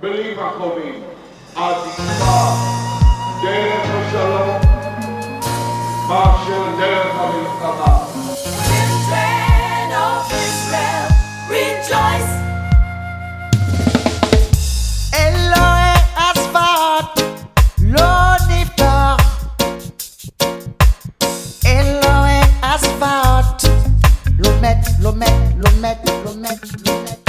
Believe Derech Shalom. Marshal Derech Children of Israel, rejoice. Elohe Asfat, lo niftar. Elohe lo met, lo met, lo met, lo met, lo met.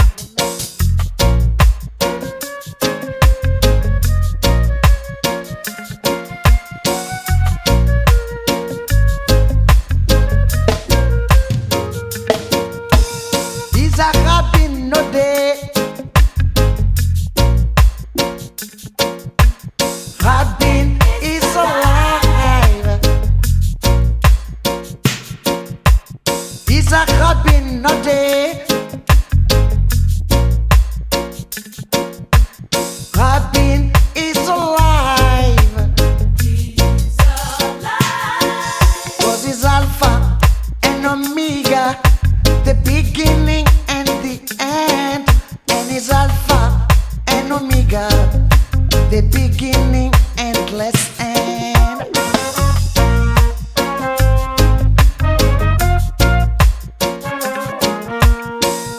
The beginning endless end.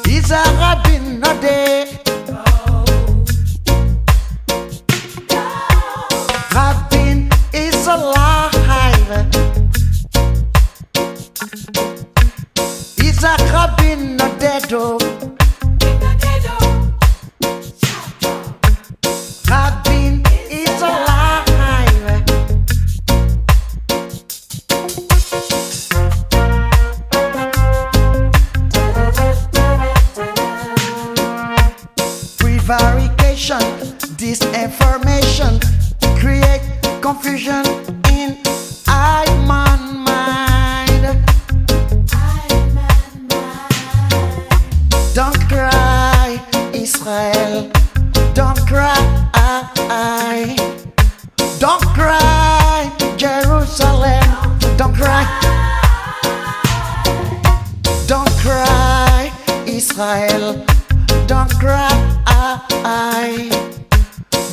Is a rabbin a day? Disinformation create confusion in I man mind. Don't cry, Israel. Don't cry. Don't cry, Jerusalem. Don't cry. Don't cry, Israel. Don't cry.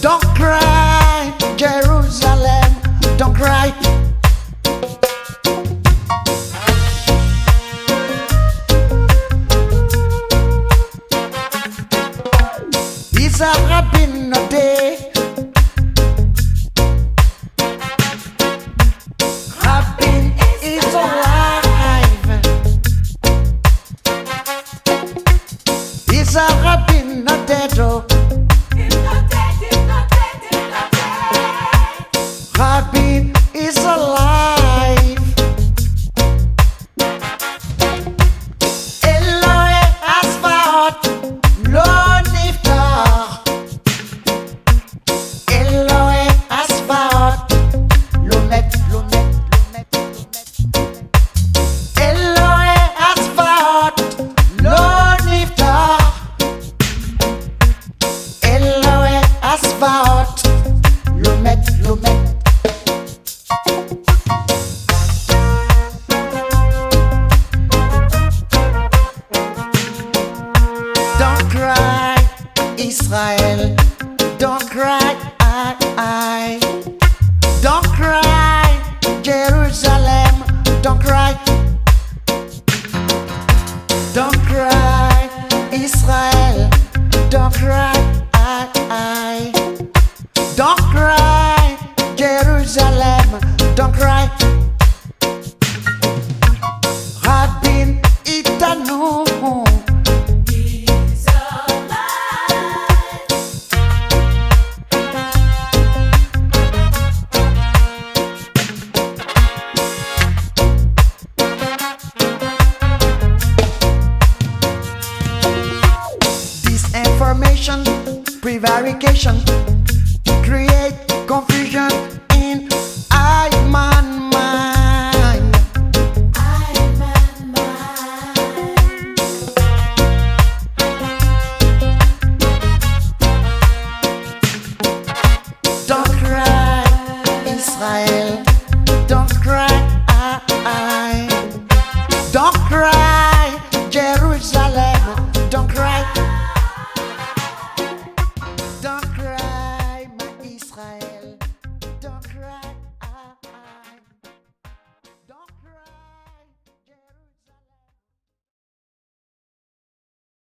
Don't cry, Jerusalem. Don't cry. It's a rabbin a day. It's a rabbin a. Oh. Israel. Don't cry, I, I. Don't cry, Jerusalem. Don't cry. Don't cry, Israel. Don't cry, prevarication to create confusion in I man mind. I man mind. Don't cry, Israel. Don't cry. Don't cry.